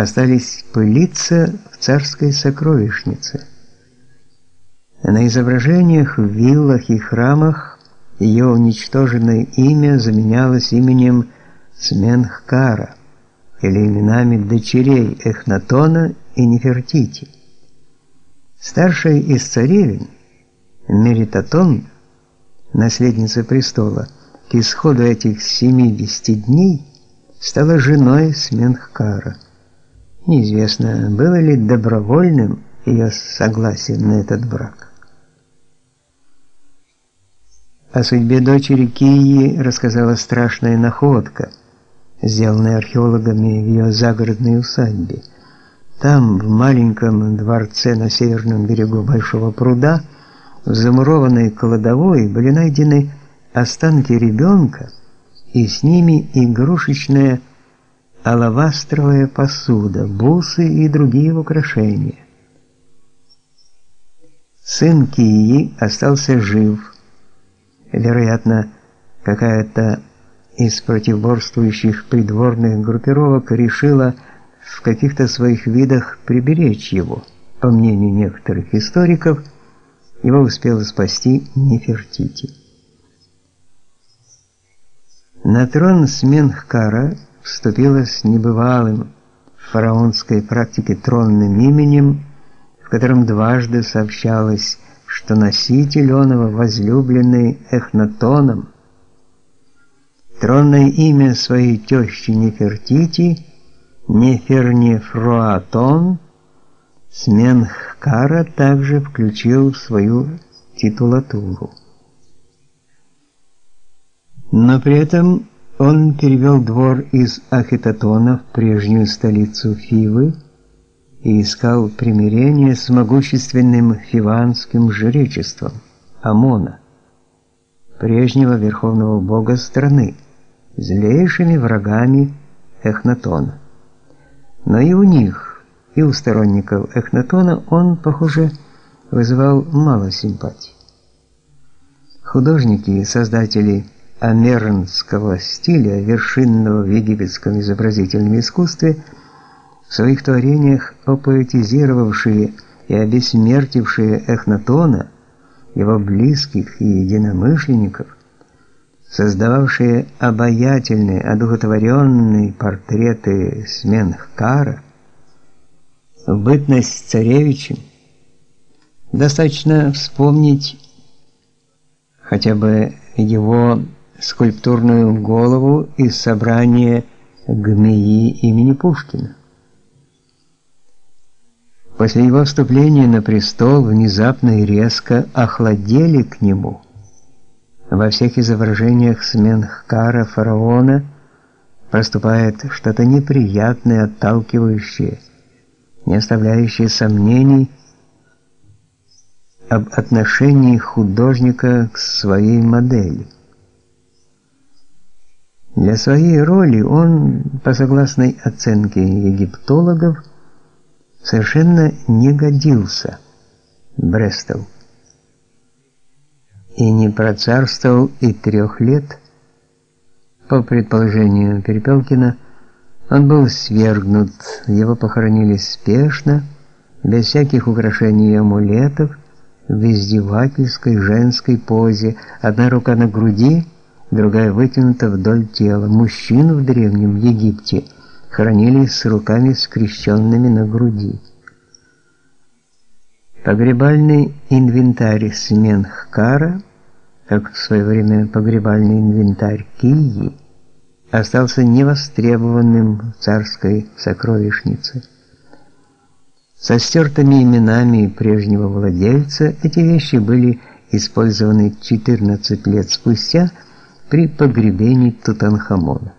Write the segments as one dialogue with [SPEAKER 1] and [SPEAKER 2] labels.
[SPEAKER 1] остались пылиться в царской сокровищнице. На изображениях в виллах и храмах ее уничтоженное имя заменялось именем Сменхкара или именами дочерей Эхнатона и Нефертити. Старшая из царевин, Меритатон, наследница престола, к исходу этих 70 дней стала женой Сменхкара. Неизвестно, было ли добровольным ее согласие на этот брак. О судьбе дочери Кии рассказала страшная находка, сделанная археологами в ее загородной усадьбе. Там, в маленьком дворце на северном берегу большого пруда, в замурованной кладовой были найдены останки ребенка и с ними игрушечная алавастровая посуда, бусы и другие украшения. Сын Кии остался жив Вероятно, какая-то из противоборствующих придворных группировок решила в каких-то своих видах приберечь его. По мнению некоторых историков, его успела спасти Нефертити. На трон Сменхкара вступила с небывалым в фараонской практике тронным именем, в котором дважды сообщалось что носитель оного возлюбленный Эхнатоном, тронное имя своей тещи Нефертити, Нефернефруатон, Сменхкара также включил в свою титулатуру. Но при этом он перевел двор из Ахитотона в прежнюю столицу Фивы, и искал примирения с могущественным фиванским жречеством Амона, прежнего верховного бога страны, злейшими врагами Эхнатона. Но и у них, и у сторонников Эхнатона он, похоже, вызывал мало симпатий. Художники и создатели амернского стиля, вершинного в египетском изобразительном искусстве – в своих творениях опоэтизировавшие и обессмертившие Эхнатона, его близких и единомышленников, создававшие обаятельные, одухотворенные портреты Сменхкара, в бытность царевичем, достаточно вспомнить хотя бы его скульптурную голову из собрания Гмеи имени Пушкина. После его вступления на престол внезапно и резко охладели к нему. Во всех изображениях Сменхкара фараона проступает что-то неприятное, отталкивающее, не оставляющее сомнений об отношении художника к своей модели. Для своей роли он, по согласной оценке египтологов, совершенно не годился Брестов и не процарствовал и трех лет. По предположению Перепелкина, он был свергнут, его похоронили спешно, без всяких украшений и амулетов, в издевательской женской позе, одна рука на груди, другая вытянута вдоль тела. Мужчин в древнем Египте – хранили с руками скрещенными на груди. Погребальный инвентарь Сменхкара, как в свое время погребальный инвентарь Кильи, остался невостребованным в царской сокровищнице. Со стертыми именами прежнего владельца эти вещи были использованы 14 лет спустя при погребении Тутанхамона.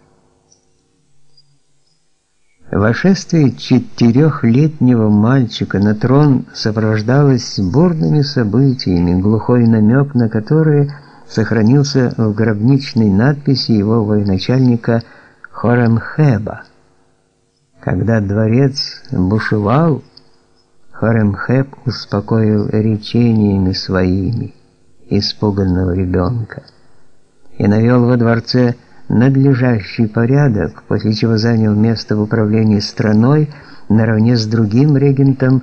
[SPEAKER 1] Вошествие четырехлетнего мальчика на трон сопровождалось бурными событиями, глухой намек на которые сохранился в гробничной надписи его военачальника Хоремхеба. Когда дворец бушевал, Хоремхеб успокоил речениями своими испуганного ребенка и навел во дворце надлежащий порядок, после чего занял место в управлении страной, наравне с другим регентом